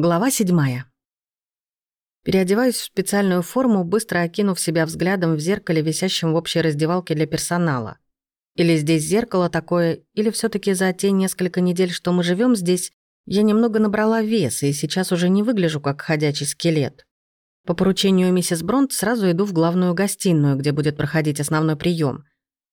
Глава седьмая. Переодеваюсь в специальную форму, быстро окинув себя взглядом в зеркале, висящем в общей раздевалке для персонала. Или здесь зеркало такое, или все таки за те несколько недель, что мы живем здесь, я немного набрала вес и сейчас уже не выгляжу как ходячий скелет. По поручению миссис Бронт сразу иду в главную гостиную, где будет проходить основной прием.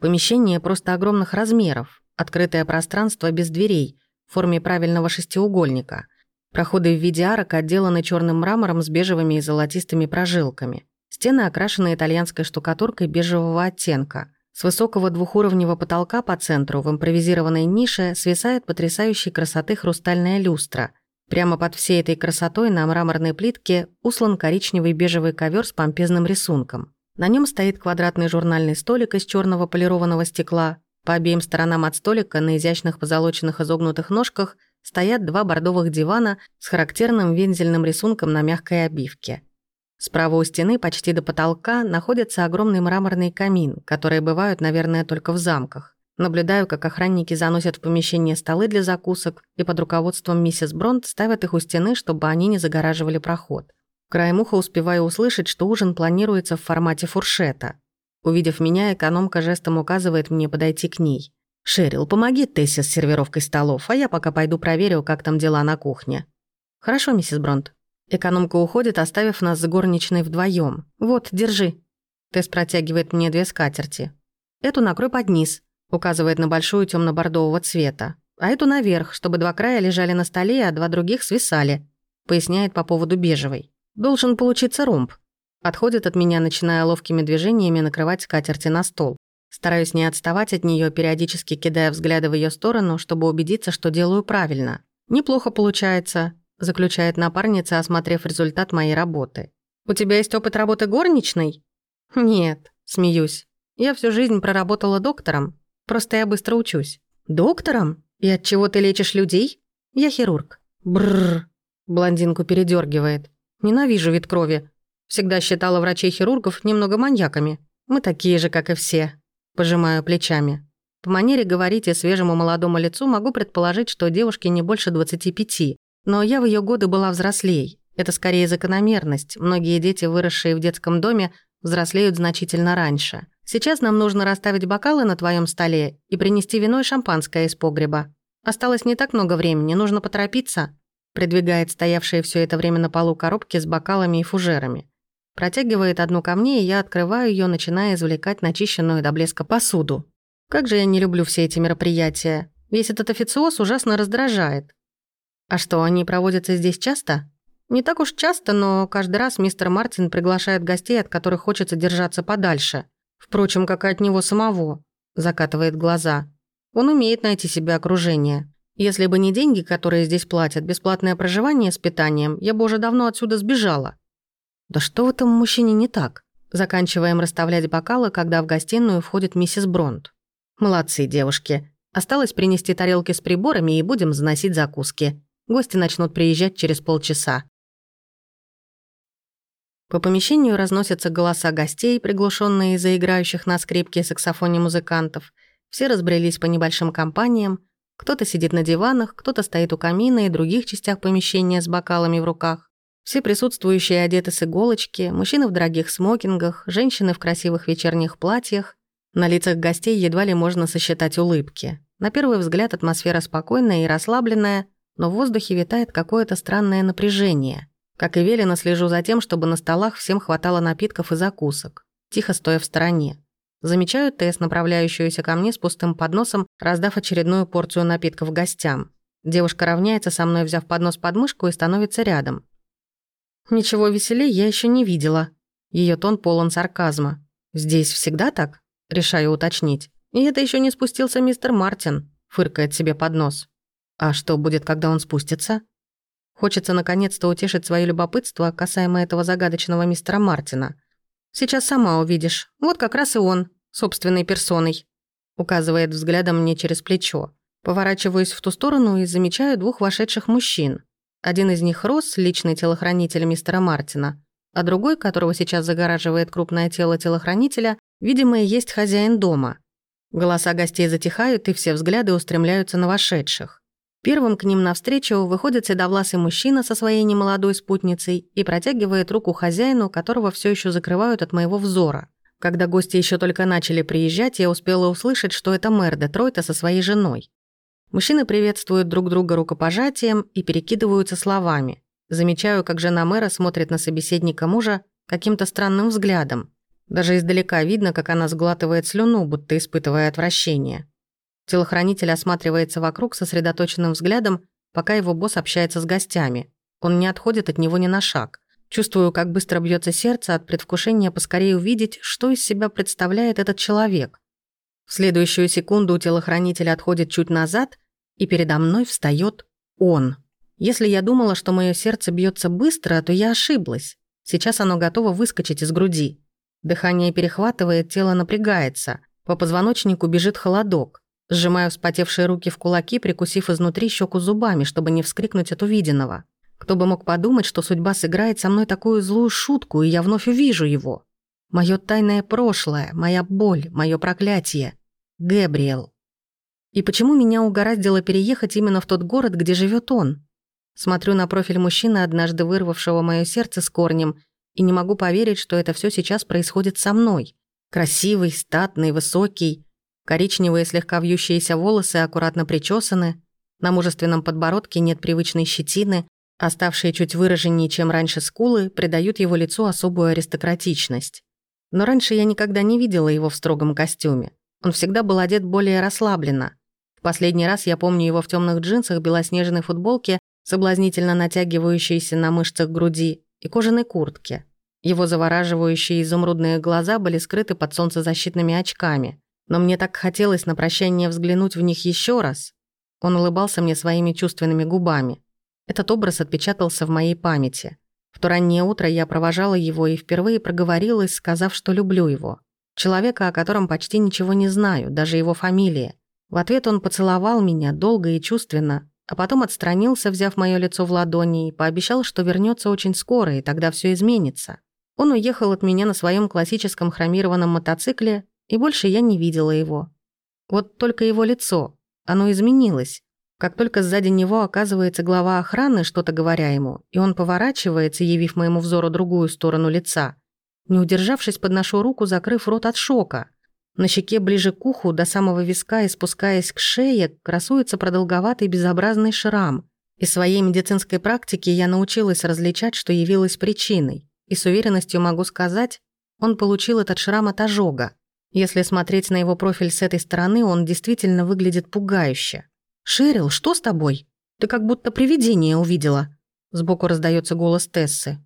Помещение просто огромных размеров, открытое пространство без дверей, в форме правильного шестиугольника – Проходы в виде арок отделаны черным мрамором с бежевыми и золотистыми прожилками. Стены окрашены итальянской штукатуркой бежевого оттенка. С высокого двухуровневого потолка по центру в импровизированной нише свисает потрясающей красоты хрустальная люстра. Прямо под всей этой красотой на мраморной плитке услан коричневый бежевый ковер с помпезным рисунком. На нем стоит квадратный журнальный столик из черного полированного стекла. По обеим сторонам от столика на изящных позолоченных изогнутых ножках – стоят два бордовых дивана с характерным вензельным рисунком на мягкой обивке. Справа у стены, почти до потолка, находится огромный мраморный камин, которые бывают, наверное, только в замках. Наблюдаю, как охранники заносят в помещение столы для закусок и под руководством миссис Бронт ставят их у стены, чтобы они не загораживали проход. Краем уха успеваю услышать, что ужин планируется в формате фуршета. Увидев меня, экономка жестом указывает мне подойти к ней. «Шерил, помоги Тессе с сервировкой столов, а я пока пойду проверю, как там дела на кухне». «Хорошо, миссис Бронт». Экономка уходит, оставив нас с горничной вдвоем. «Вот, держи». Тесс протягивает мне две скатерти. «Эту накрой под низ», указывает на большую темно бордового цвета. «А эту наверх, чтобы два края лежали на столе, а два других свисали», поясняет по поводу бежевой. «Должен получиться ромб». Отходит от меня, начиная ловкими движениями накрывать скатерти на стол. Стараюсь не отставать от нее, периодически кидая взгляды в ее сторону, чтобы убедиться, что делаю правильно. «Неплохо получается», – заключает напарница, осмотрев результат моей работы. «У тебя есть опыт работы горничной?» «Нет», – смеюсь. «Я всю жизнь проработала доктором. Просто я быстро учусь». «Доктором? И от чего ты лечишь людей?» «Я хирург». Бррр. Блондинку передергивает. «Ненавижу вид крови. Всегда считала врачей-хирургов немного маньяками. Мы такие же, как и все». Пожимаю плечами. По манере говорить и свежему молодому лицу могу предположить, что девушке не больше 25. Но я в ее годы была взрослей. Это скорее закономерность. Многие дети, выросшие в детском доме, взрослеют значительно раньше. Сейчас нам нужно расставить бокалы на твоем столе и принести вино и шампанское из погреба. Осталось не так много времени, нужно поторопиться. Придвигает стоявшие все это время на полу коробки с бокалами и фужерами. Протягивает одну ко мне, и я открываю ее, начиная извлекать начищенную до блеска посуду. Как же я не люблю все эти мероприятия. Весь этот официоз ужасно раздражает. А что, они проводятся здесь часто? Не так уж часто, но каждый раз мистер Мартин приглашает гостей, от которых хочется держаться подальше. Впрочем, как и от него самого. Закатывает глаза. Он умеет найти себе окружение. Если бы не деньги, которые здесь платят, бесплатное проживание с питанием, я бы уже давно отсюда сбежала. Да что в этом мужчине не так? Заканчиваем расставлять бокалы, когда в гостиную входит миссис Бронт. Молодцы, девушки. Осталось принести тарелки с приборами и будем заносить закуски. Гости начнут приезжать через полчаса. По помещению разносятся голоса гостей, приглушенные из-за играющих на скрипке и саксофоне музыкантов. Все разбрелись по небольшим компаниям. Кто-то сидит на диванах, кто-то стоит у камина и других частях помещения с бокалами в руках. Все присутствующие одеты с иголочки, мужчины в дорогих смокингах, женщины в красивых вечерних платьях. На лицах гостей едва ли можно сосчитать улыбки. На первый взгляд атмосфера спокойная и расслабленная, но в воздухе витает какое-то странное напряжение. Как и велено, слежу за тем, чтобы на столах всем хватало напитков и закусок, тихо стоя в стороне. Замечаю Тесс, направляющуюся ко мне с пустым подносом, раздав очередную порцию напитков гостям. Девушка равняется со мной, взяв поднос под мышку и становится рядом. Ничего веселее я еще не видела. Ее тон полон сарказма. Здесь всегда так? Решаю уточнить. И это еще не спустился мистер Мартин, фыркает себе под нос. А что будет, когда он спустится? Хочется наконец-то утешить свое любопытство касаемо этого загадочного мистера Мартина. Сейчас сама увидишь. Вот как раз и он, собственной персоной. Указывает взглядом мне через плечо. Поворачиваюсь в ту сторону и замечаю двух вошедших мужчин. Один из них рос, личный телохранитель мистера Мартина, а другой, которого сейчас загораживает крупное тело телохранителя, видимо, и есть хозяин дома. Голоса гостей затихают, и все взгляды устремляются на вошедших. Первым к ним навстречу выходит седовласый мужчина со своей немолодой спутницей и протягивает руку хозяину, которого все еще закрывают от моего взора. Когда гости еще только начали приезжать, я успела услышать, что это мэр Детройта со своей женой. Мужчины приветствуют друг друга рукопожатием и перекидываются словами. Замечаю, как жена мэра смотрит на собеседника мужа каким-то странным взглядом. Даже издалека видно, как она сглатывает слюну, будто испытывая отвращение. Телохранитель осматривается вокруг сосредоточенным взглядом, пока его босс общается с гостями. Он не отходит от него ни на шаг. Чувствую, как быстро бьется сердце от предвкушения поскорее увидеть, что из себя представляет этот человек. В следующую секунду телохранитель отходит чуть назад, и передо мной встает он. Если я думала, что мое сердце бьется быстро, то я ошиблась. Сейчас оно готово выскочить из груди. Дыхание перехватывает, тело напрягается. По позвоночнику бежит холодок. Сжимаю вспотевшие руки в кулаки, прикусив изнутри щеку зубами, чтобы не вскрикнуть от увиденного. Кто бы мог подумать, что судьба сыграет со мной такую злую шутку, и я вновь увижу его. Моё тайное прошлое, моя боль, моё проклятие. Гэбриэл. И почему меня угораздило переехать именно в тот город, где живет он? Смотрю на профиль мужчины, однажды вырвавшего моё сердце с корнем, и не могу поверить, что это все сейчас происходит со мной. Красивый, статный, высокий, коричневые слегка вьющиеся волосы аккуратно причесаны, на мужественном подбородке нет привычной щетины, Оставшие чуть выраженнее, чем раньше скулы, придают его лицу особую аристократичность. Но раньше я никогда не видела его в строгом костюме. Он всегда был одет более расслабленно. Последний раз я помню его в темных джинсах, белоснежной футболке, соблазнительно натягивающейся на мышцах груди, и кожаной куртке. Его завораживающие изумрудные глаза были скрыты под солнцезащитными очками. Но мне так хотелось на прощание взглянуть в них еще раз. Он улыбался мне своими чувственными губами. Этот образ отпечатался в моей памяти. В то раннее утро я провожала его и впервые проговорилась, сказав, что люблю его. Человека, о котором почти ничего не знаю, даже его фамилии. В ответ он поцеловал меня долго и чувственно, а потом отстранился, взяв мое лицо в ладони, и пообещал, что вернется очень скоро, и тогда все изменится. Он уехал от меня на своем классическом хромированном мотоцикле, и больше я не видела его. Вот только его лицо. Оно изменилось. Как только сзади него оказывается глава охраны, что-то говоря ему, и он поворачивается, явив моему взору другую сторону лица, не удержавшись, подношу руку, закрыв рот от шока. На щеке ближе к уху, до самого виска и спускаясь к шее, красуется продолговатый безобразный шрам. Из своей медицинской практики я научилась различать, что явилось причиной. И с уверенностью могу сказать, он получил этот шрам от ожога. Если смотреть на его профиль с этой стороны, он действительно выглядит пугающе. «Шерил, что с тобой? Ты как будто привидение увидела». Сбоку раздается голос Тессы.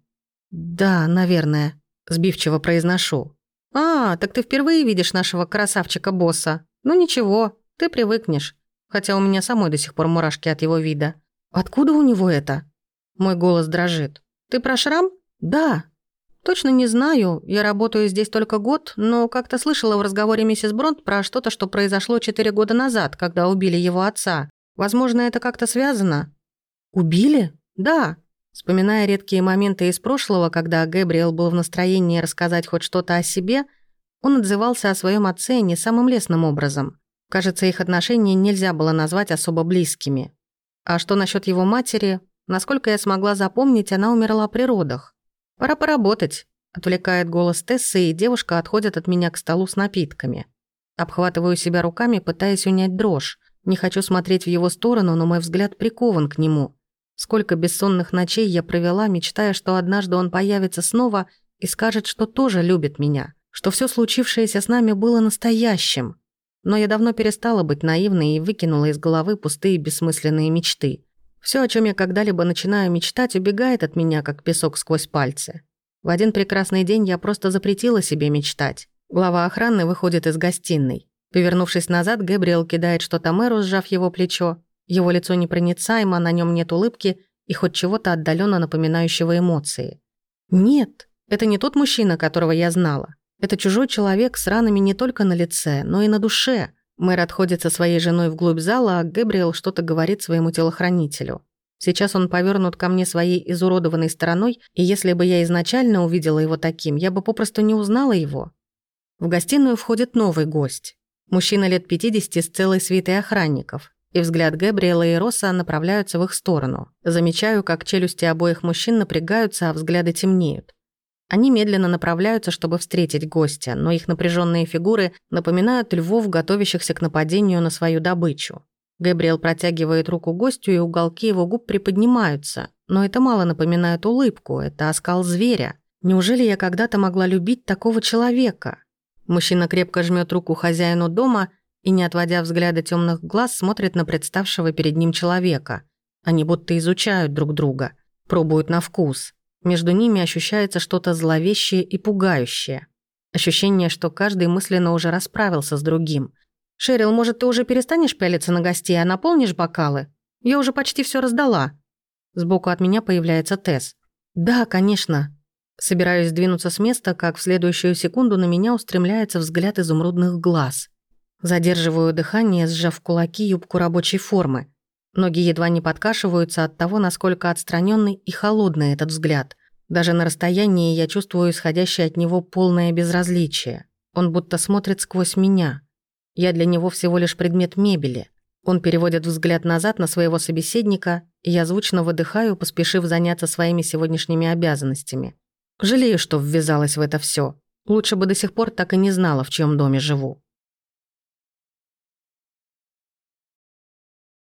«Да, наверное», — сбивчиво произношу. «А, так ты впервые видишь нашего красавчика-босса. Ну ничего, ты привыкнешь. Хотя у меня самой до сих пор мурашки от его вида. Откуда у него это?» Мой голос дрожит. «Ты про шрам?» «Да». «Точно не знаю. Я работаю здесь только год, но как-то слышала в разговоре миссис Бронт про что-то, что произошло четыре года назад, когда убили его отца. Возможно, это как-то связано?» «Убили?» «Да». Вспоминая редкие моменты из прошлого, когда Гэбриэл был в настроении рассказать хоть что-то о себе, он отзывался о своем отце не самым лестным образом. Кажется, их отношения нельзя было назвать особо близкими. А что насчет его матери? Насколько я смогла запомнить, она умерла при родах. «Пора поработать», — отвлекает голос Тессы, и девушка отходит от меня к столу с напитками. Обхватываю себя руками, пытаясь унять дрожь. Не хочу смотреть в его сторону, но мой взгляд прикован к нему. Сколько бессонных ночей я провела, мечтая, что однажды он появится снова и скажет, что тоже любит меня, что все случившееся с нами было настоящим. Но я давно перестала быть наивной и выкинула из головы пустые бессмысленные мечты. Все, о чем я когда-либо начинаю мечтать, убегает от меня, как песок сквозь пальцы. В один прекрасный день я просто запретила себе мечтать. Глава охраны выходит из гостиной. Повернувшись назад, Гэбриэл кидает что-то мэру, сжав его плечо. Его лицо непроницаемо, на нем нет улыбки и хоть чего-то отдаленно напоминающего эмоции. Нет, это не тот мужчина, которого я знала. Это чужой человек с ранами не только на лице, но и на душе. Мэр отходит со своей женой вглубь зала, а Гэбриэл что-то говорит своему телохранителю. Сейчас он повернут ко мне своей изуродованной стороной, и если бы я изначально увидела его таким, я бы попросту не узнала его. В гостиную входит новый гость. Мужчина лет 50 с целой свитой охранников. И взгляд Гэбриэла и Росса направляются в их сторону. Замечаю, как челюсти обоих мужчин напрягаются, а взгляды темнеют. Они медленно направляются, чтобы встретить гостя, но их напряженные фигуры напоминают львов, готовящихся к нападению на свою добычу. Гэбриэл протягивает руку гостю, и уголки его губ приподнимаются. Но это мало напоминает улыбку, это оскал зверя. Неужели я когда-то могла любить такого человека? Мужчина крепко жмет руку хозяину дома и, не отводя взгляда темных глаз, смотрит на представшего перед ним человека. Они будто изучают друг друга, пробуют на вкус. Между ними ощущается что-то зловещее и пугающее. Ощущение, что каждый мысленно уже расправился с другим. «Шерил, может, ты уже перестанешь пялиться на гостей, а наполнишь бокалы? Я уже почти все раздала». Сбоку от меня появляется Тесс. «Да, конечно». Собираюсь двинуться с места, как в следующую секунду на меня устремляется взгляд изумрудных глаз. Задерживаю дыхание, сжав кулаки юбку рабочей формы. Ноги едва не подкашиваются от того, насколько отстраненный и холодный этот взгляд. Даже на расстоянии я чувствую исходящее от него полное безразличие. Он будто смотрит сквозь меня. Я для него всего лишь предмет мебели. Он переводит взгляд назад на своего собеседника, и я звучно выдыхаю, поспешив заняться своими сегодняшними обязанностями. Жалею, что ввязалась в это все. Лучше бы до сих пор так и не знала, в чьем доме живу.